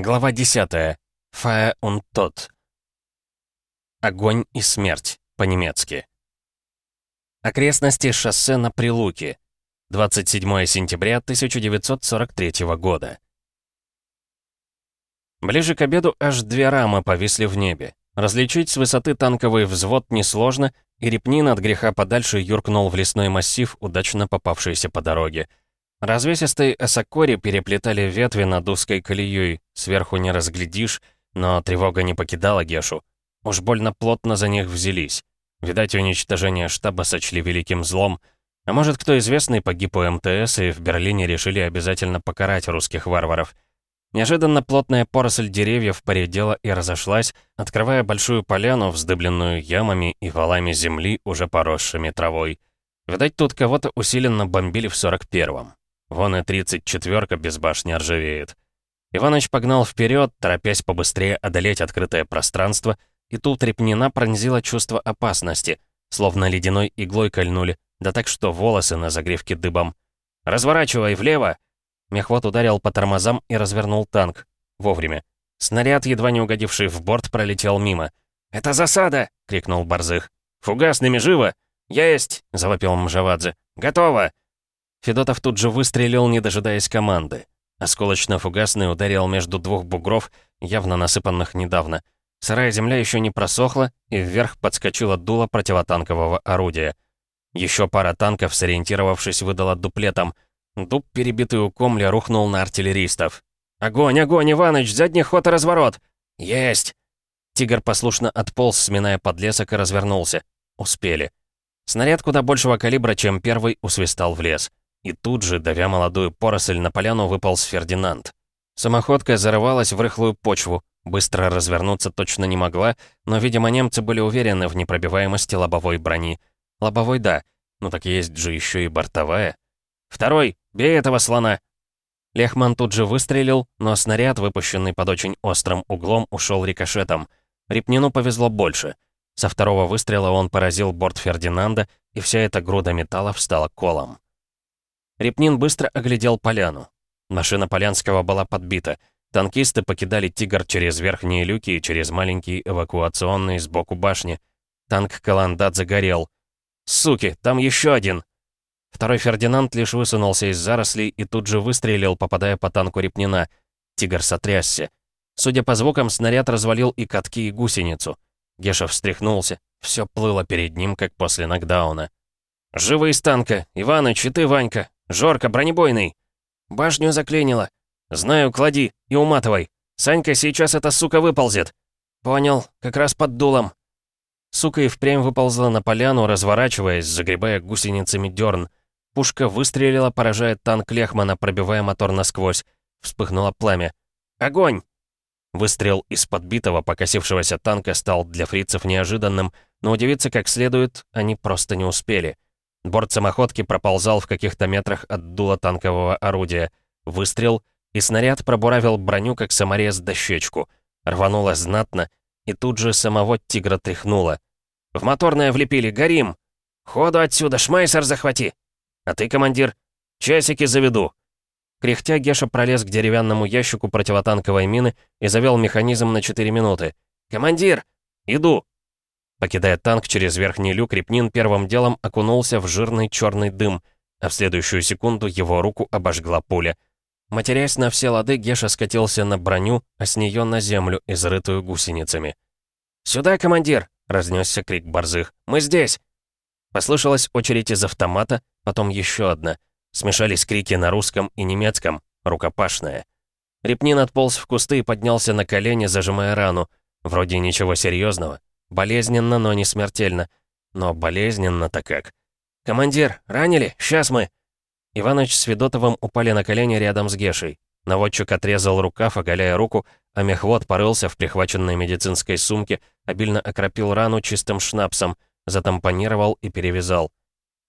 Глава 10. Fire und Tod. Огонь и смерть, по-немецки. Окрестности шоссе на Прилуке. 27 сентября 1943 года. Ближе к обеду аж две рамы повисли в небе. Различить с высоты танковый взвод несложно, и Репнин от греха подальше юркнул в лесной массив, удачно попавшийся по дороге. Развесистые осокори переплетали ветви над узкой колеей, сверху не разглядишь, но тревога не покидала Гешу. Уж больно плотно за них взялись. Видать, уничтожение штаба сочли великим злом. А может, кто известный погиб у МТС, и в Берлине решили обязательно покарать русских варваров. Неожиданно плотная поросль деревьев поредела и разошлась, открывая большую поляну, вздыбленную ямами и валами земли, уже поросшими травой. Видать, тут кого-то усиленно бомбили в 41-м. Вон и 34-ка без башни ржавеет. Иваныч погнал вперед, торопясь побыстрее одолеть открытое пространство, и тут Репнина пронзило чувство опасности, словно ледяной иглой кольнули, да так что волосы на загривке дыбом. «Разворачивай влево!» Мехвод ударил по тормозам и развернул танк. Вовремя. Снаряд, едва не угодивший в борт, пролетел мимо. «Это засада!» — крикнул Борзых. «Фугасными живо!» «Есть!» — завопил Мжавадзе. «Готово!» Федотов тут же выстрелил, не дожидаясь команды. Осколочно-фугасный ударил между двух бугров, явно насыпанных недавно. Сырая земля еще не просохла, и вверх подскочило дуло противотанкового орудия. Еще пара танков, сориентировавшись, выдала дуплетом. Дуб, перебитый у комля, рухнул на артиллеристов. «Огонь, огонь, Иваныч! Задний ход и разворот!» «Есть!» Тигр послушно отполз, сминая подлесок, и развернулся. Успели. Снаряд куда большего калибра, чем первый, усвистал в лес. И тут же, давя молодую поросль, на поляну выполз Фердинанд. Самоходка зарывалась в рыхлую почву, быстро развернуться точно не могла, но, видимо, немцы были уверены в непробиваемости лобовой брони. Лобовой — да, но так есть же еще и бортовая. «Второй! Бей этого слона!» Лехман тут же выстрелил, но снаряд, выпущенный под очень острым углом, ушел рикошетом. Репнину повезло больше. Со второго выстрела он поразил борт Фердинанда, и вся эта груда металла встала колом. Репнин быстро оглядел поляну. Машина Полянского была подбита. Танкисты покидали «Тигр» через верхние люки и через маленький эвакуационный сбоку башни. Танк «Каландат» загорел. «Суки, там еще один!» Второй Фердинанд лишь высунулся из зарослей и тут же выстрелил, попадая по танку Репнина. «Тигр» сотрясся. Судя по звукам, снаряд развалил и катки, и гусеницу. Геша встряхнулся. Все плыло перед ним, как после нокдауна. «Живы из танка! Иваныч, и ты, Ванька! «Жорка, бронебойный!» «Башню заклинило!» «Знаю, клади и уматывай! Санька, сейчас эта сука выползет!» «Понял, как раз под дулом!» Сука и впрямь выползла на поляну, разворачиваясь, загребая гусеницами дерн. Пушка выстрелила, поражая танк Лехмана, пробивая мотор насквозь. Вспыхнуло пламя. «Огонь!» Выстрел из подбитого, покосившегося танка стал для фрицев неожиданным, но удивиться как следует они просто не успели. Борт самоходки проползал в каких-то метрах от дула танкового орудия. Выстрел, и снаряд пробуравил броню, как саморез дощечку. Рвануло знатно, и тут же самого тигра тряхнуло. «В моторное влепили, горим! Ходу отсюда, шмайсер захвати! А ты, командир, часики заведу!» Кряхтя, Геша пролез к деревянному ящику противотанковой мины и завел механизм на 4 минуты. «Командир! Иду!» Покидая танк через верхний люк, Репнин первым делом окунулся в жирный черный дым, а в следующую секунду его руку обожгла пуля. Матерясь на все лады, Геша скатился на броню, а с нее на землю, изрытую гусеницами. «Сюда, командир!» — разнесся крик борзых. «Мы здесь!» Послышалась очередь из автомата, потом еще одна. Смешались крики на русском и немецком, рукопашная. Репнин отполз в кусты и поднялся на колени, зажимая рану. Вроде ничего серьезного. Болезненно, но не смертельно. Но болезненно-то как. «Командир, ранили? Сейчас мы!» Иваныч с Федотовым упали на колени рядом с Гешей. Наводчик отрезал рукав, оголяя руку, а мехвод порылся в прихваченной медицинской сумке, обильно окропил рану чистым шнапсом, затампонировал и перевязал.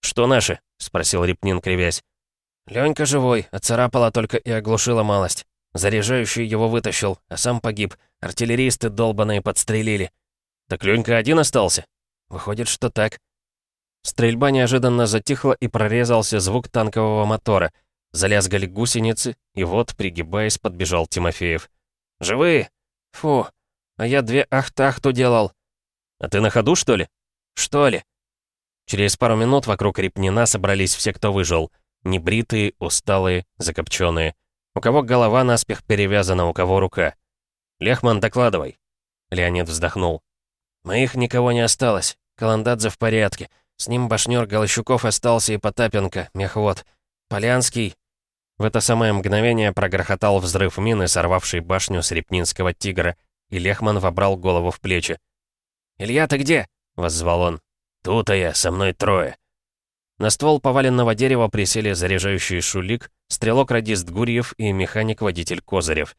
«Что наши?» — спросил Репнин, кривясь. «Ленька живой, оцарапала только и оглушила малость. Заряжающий его вытащил, а сам погиб. Артиллеристы долбаные подстрелили. «Так Ленька один остался?» «Выходит, что так». Стрельба неожиданно затихла и прорезался звук танкового мотора. Залязгали гусеницы, и вот, пригибаясь, подбежал Тимофеев. «Живые? Фу, а я две ахтахту делал». «А ты на ходу, что ли?» «Что ли?» Через пару минут вокруг Репнина собрались все, кто выжил. Небритые, усталые, закопченные. У кого голова наспех перевязана, у кого рука. «Лехман, докладывай». Леонид вздохнул. «Моих никого не осталось. Каландадзе в порядке. С ним башнёр Голощуков остался и Потапенко, мехвод. Полянский...» В это самое мгновение прогрохотал взрыв мины, сорвавший башню с репнинского тигра, и Лехман вобрал голову в плечи. «Илья, ты где?» — воззвал он. «Тут-то я, со мной трое». На ствол поваленного дерева присели заряжающий Шулик, стрелок-радист Гурьев и механик-водитель Козырев.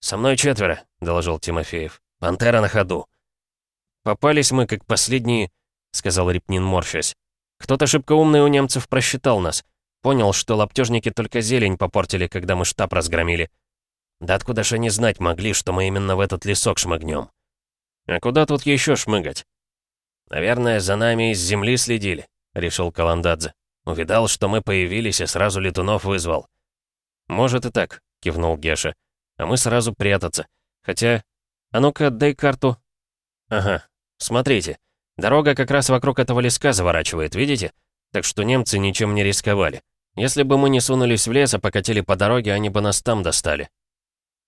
«Со мной четверо», — доложил Тимофеев. «Пантера на ходу». «Попались мы, как последние», — сказал Репнин, морщась. «Кто-то шибко умный у немцев просчитал нас. Понял, что лаптежники только зелень попортили, когда мы штаб разгромили. Да откуда ж они знать могли, что мы именно в этот лесок шмыгнем? А куда тут еще шмыгать? Наверное, за нами из земли следили, решил Каландадзе. Увидал, что мы появились, и сразу летунов вызвал. Может и так, кивнул Геша. А мы сразу прятаться. Хотя... А ну-ка, дай карту. Ага, смотрите. Дорога как раз вокруг этого леска заворачивает, видите? Так что немцы ничем не рисковали. Если бы мы не сунулись в лес, а покатили по дороге, они бы нас там достали.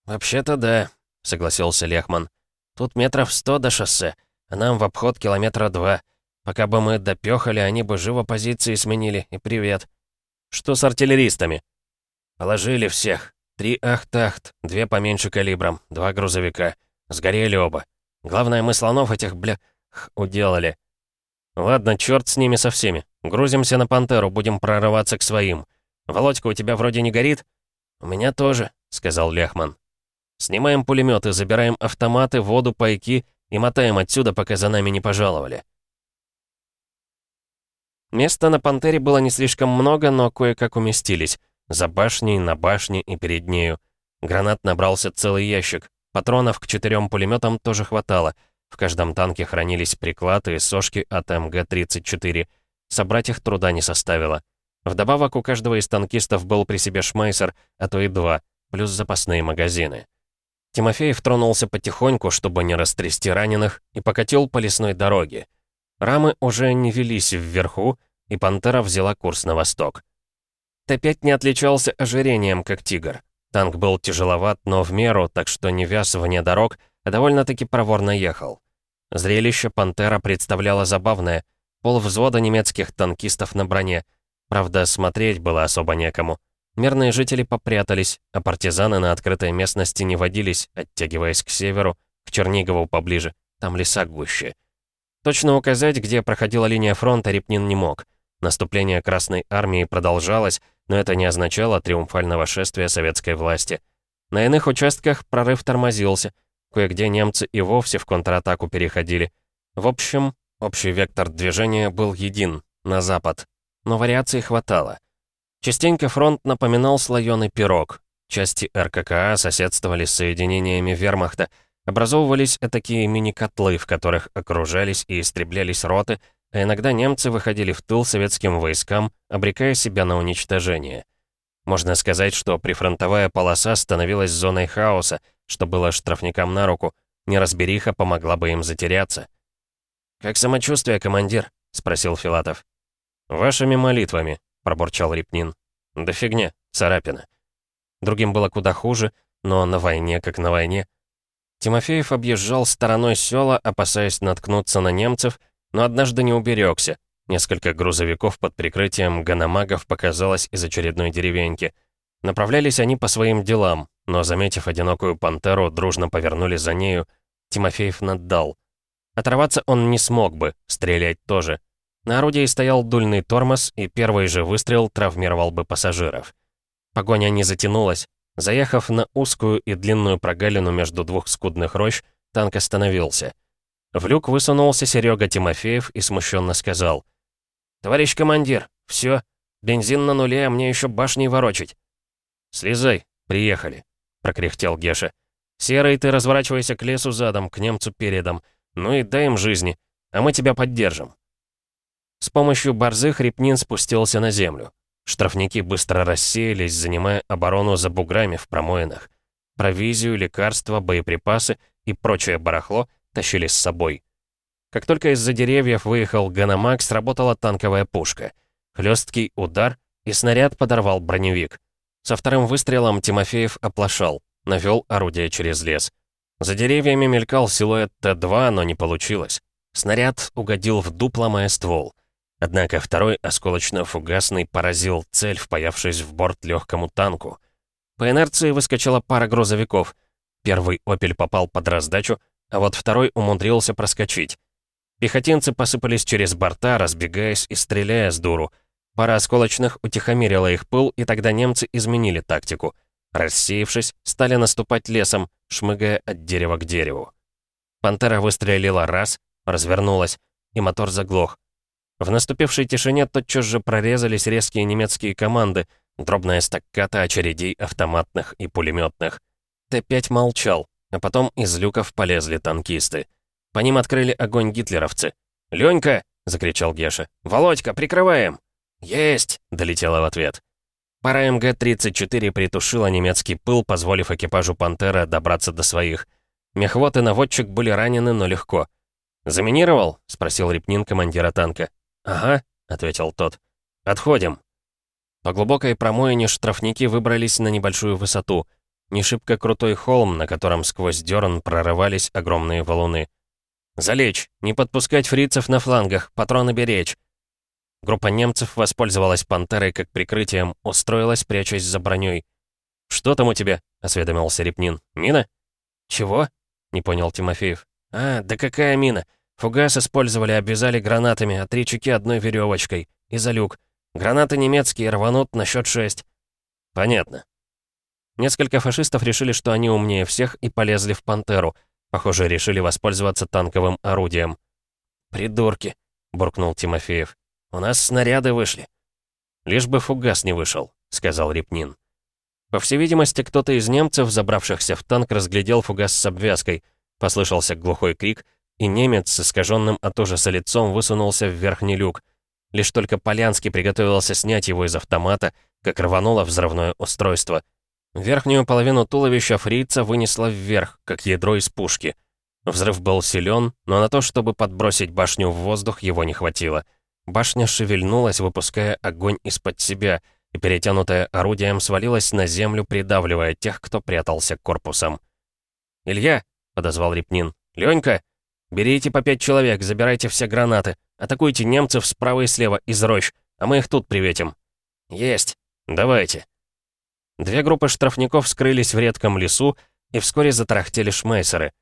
«Вообще-то да», — согласился Лехман. «Тут метров сто до шоссе, а нам в обход километра два. Пока бы мы допёхали, они бы живо позиции сменили, и привет». «Что с артиллеристами?» «Положили всех. Три ахтахт, две поменьше калибром, два грузовика. Сгорели оба. Главное, мы слонов этих, бля, уделали». «Ладно, черт с ними со всеми. Грузимся на Пантеру, будем прорываться к своим. Володька, у тебя вроде не горит?» «У меня тоже», — сказал Лехман. Снимаем пулеметы, забираем автоматы, воду, пайки и мотаем отсюда, пока за нами не пожаловали. Места на «Пантере» было не слишком много, но кое-как уместились. За башней, на башне и перед нею. Гранат набрался целый ящик. Патронов к четырем пулеметам тоже хватало. В каждом танке хранились приклады и сошки от МГ-34. Собрать их труда не составило. Вдобавок у каждого из танкистов был при себе шмайсер, а то и два, плюс запасные магазины. Тимофеев тронулся потихоньку, чтобы не растрясти раненых, и покатил по лесной дороге. Рамы уже не велись вверху, и «Пантера» взяла курс на восток. Т-5 не отличался ожирением, как «Тигр». Танк был тяжеловат, но в меру, так что не вяз вне дорог, а довольно-таки проворно ехал. Зрелище «Пантера» представляло забавное. Пол взвода немецких танкистов на броне. Правда, смотреть было особо некому. Мирные жители попрятались, а партизаны на открытой местности не водились, оттягиваясь к северу, к Чернигову поближе, там леса гуще. Точно указать, где проходила линия фронта, Репнин не мог. Наступление Красной Армии продолжалось, но это не означало триумфального шествия советской власти. На иных участках прорыв тормозился, кое-где немцы и вовсе в контратаку переходили. В общем, общий вектор движения был един, на запад. Но вариаций хватало. Частенько фронт напоминал слоёный пирог. Части РККА соседствовали с соединениями вермахта. Образовывались такие мини-котлы, в которых окружались и истреблялись роты, а иногда немцы выходили в тыл советским войскам, обрекая себя на уничтожение. Можно сказать, что прифронтовая полоса становилась зоной хаоса, что было штрафникам на руку. Неразбериха помогла бы им затеряться. «Как самочувствие, командир?» — спросил Филатов. «Вашими молитвами», пробурчал Репнин. «Да фигня, царапина». Другим было куда хуже, но на войне как на войне. Тимофеев объезжал стороной села, опасаясь наткнуться на немцев, но однажды не уберегся. Несколько грузовиков под прикрытием ганамагов показалось из очередной деревеньки. Направлялись они по своим делам, но, заметив одинокую пантеру, дружно повернули за нею. Тимофеев наддал. Оторваться он не смог бы, стрелять тоже. На орудии стоял дульный тормоз, и первый же выстрел травмировал бы пассажиров. Погоня не затянулась. Заехав на узкую и длинную прогалину между двух скудных рощ, танк остановился. В люк высунулся Серега Тимофеев и смущенно сказал. «Товарищ командир, все, бензин на нуле, а мне еще башней ворочить». «Слезай, приехали», — прокряхтел Геша. «Серый, ты разворачивайся к лесу задом, к немцу передом. Ну и дай им жизни, а мы тебя поддержим». С помощью борзых Репнин спустился на землю. Штрафники быстро рассеялись, занимая оборону за буграми в промоинах. Провизию, лекарства, боеприпасы и прочее барахло тащили с собой. Как только из-за деревьев выехал Ганомаг, сработала танковая пушка. Хлесткий удар, и снаряд подорвал броневик. Со вторым выстрелом Тимофеев оплошал, навел орудие через лес. За деревьями мелькал силуэт Т-2, но не получилось. Снаряд угодил в дуб, ломая ствол. Однако второй осколочно-фугасный поразил цель, впаявшись в борт легкому танку. По инерции выскочила пара грузовиков. Первый «Опель» попал под раздачу, а вот второй умудрился проскочить. Пехотинцы посыпались через борта, разбегаясь и стреляя с дуру. Пара осколочных утихомирила их пыл, и тогда немцы изменили тактику. Рассеявшись, стали наступать лесом, шмыгая от дерева к дереву. «Пантера» выстрелила раз, развернулась, и мотор заглох. В наступившей тишине тотчас же прорезались резкие немецкие команды, дробная стакката очередей автоматных и пулеметных. Т-5 молчал, а потом из люков полезли танкисты. По ним открыли огонь гитлеровцы. «Ленька!» — закричал Геша. «Володька, прикрываем!» «Есть!» — долетело в ответ. Пара МГ-34 притушила немецкий пыл, позволив экипажу «Пантера» добраться до своих. Мехвод и наводчик были ранены, но легко. «Заминировал?» — спросил Репнин командира танка. «Ага», — ответил тот. «Отходим». По глубокой промоине штрафники выбрались на небольшую высоту. Не крутой холм, на котором сквозь дерн прорывались огромные валуны. «Залечь! Не подпускать фрицев на флангах! Патроны беречь!» Группа немцев воспользовалась «Пантерой» как прикрытием, устроилась, прячась за броней. «Что там у тебя?» — осведомился Репнин. «Мина?» «Чего?» — не понял Тимофеев. «А, да какая мина? Фугас использовали, обвязали гранатами, а три чеки одной веревочкой. И за люк. Гранаты немецкие рванут на счет шесть». «Понятно». Несколько фашистов решили, что они умнее всех, и полезли в «Пантеру». Похоже, решили воспользоваться танковым орудием. «Придурки», — буркнул Тимофеев. «У нас снаряды вышли». «Лишь бы фугас не вышел», — сказал Репнин. По всей видимости, кто-то из немцев, забравшихся в танк, разглядел фугас с обвязкой. Послышался глухой крик, и немец с искаженным от ужаса лицом высунулся в верхний люк. Лишь только Полянский приготовился снять его из автомата, как рвануло взрывное устройство. Верхнюю половину туловища фрица вынесло вверх, как ядро из пушки. Взрыв был силен, но на то, чтобы подбросить башню в воздух, его не хватило. Башня шевельнулась, выпуская огонь из-под себя, и перетянутая орудием свалилась на землю, придавливая тех, кто прятался корпусом. «Илья!» — подозвал Репнин. «Ленька!» «Берите по пять человек, забирайте все гранаты. Атакуйте немцев справа и слева, из рощ, а мы их тут приветим». «Есть. Давайте». Две группы штрафников скрылись в редком лесу, и вскоре затарахтели шмейсеры.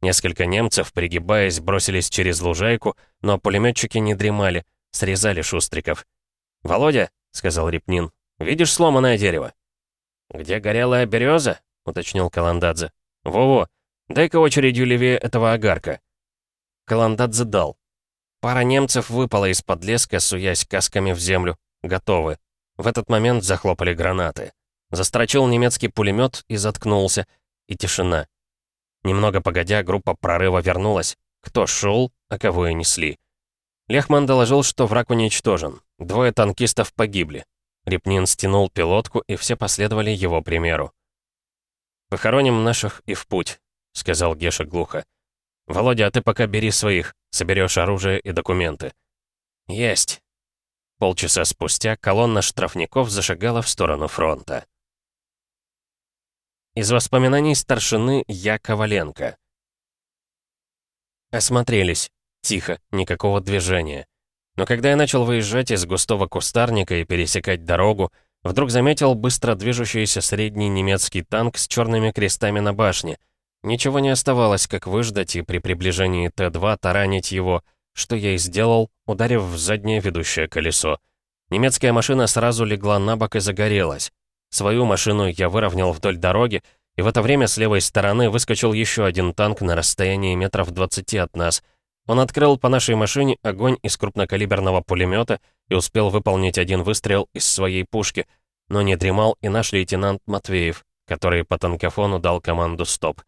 Несколько немцев, пригибаясь, бросились через лужайку, но пулеметчики не дремали, срезали шустриков. «Володя», — сказал Репнин, — «видишь сломанное дерево?» «Где горелая береза?» — уточнил Каландадзе. «Во-во, дай-ка очередью левее этого огарка». Каландадзе дал. Пара немцев выпала из-под леска, суясь касками в землю. Готовы. В этот момент захлопали гранаты. Застрочил немецкий пулемет и заткнулся. И тишина. Немного погодя, группа прорыва вернулась. Кто шел, а кого и несли. Лехман доложил, что враг уничтожен. Двое танкистов погибли. Репнин стянул пилотку, и все последовали его примеру. «Похороним наших и в путь», — сказал Геша глухо. «Володя, а ты пока бери своих, соберешь оружие и документы». «Есть». Полчаса спустя колонна штрафников зашагала в сторону фронта. Из воспоминаний старшины Я Коваленко. Осмотрелись. Тихо, никакого движения. Но когда я начал выезжать из густого кустарника и пересекать дорогу, вдруг заметил быстро движущийся средний немецкий танк с черными крестами на башне — Ничего не оставалось, как выждать и при приближении Т-2 таранить его, что я и сделал, ударив в заднее ведущее колесо. Немецкая машина сразу легла на бок и загорелась. Свою машину я выровнял вдоль дороги, и в это время с левой стороны выскочил еще один танк на расстоянии метров 20 от нас. Он открыл по нашей машине огонь из крупнокалиберного пулемета и успел выполнить один выстрел из своей пушки, но не дремал и наш лейтенант Матвеев, который по танкофону дал команду «Стоп».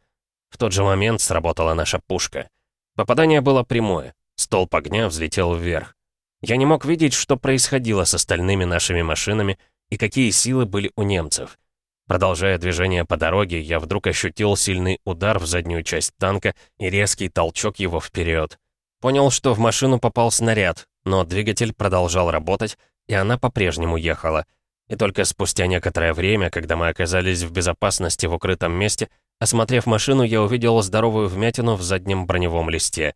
В тот же момент сработала наша пушка. Попадание было прямое. Столб огня взлетел вверх. Я не мог видеть, что происходило с остальными нашими машинами и какие силы были у немцев. Продолжая движение по дороге, я вдруг ощутил сильный удар в заднюю часть танка и резкий толчок его вперед. Понял, что в машину попал снаряд, но двигатель продолжал работать, и она по-прежнему ехала. И только спустя некоторое время, когда мы оказались в безопасности в укрытом месте, осмотрев машину, я увидел здоровую вмятину в заднем броневом листе.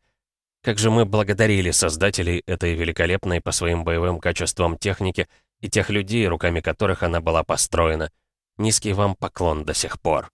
Как же мы благодарили создателей этой великолепной по своим боевым качествам техники и тех людей, руками которых она была построена. Низкий вам поклон до сих пор.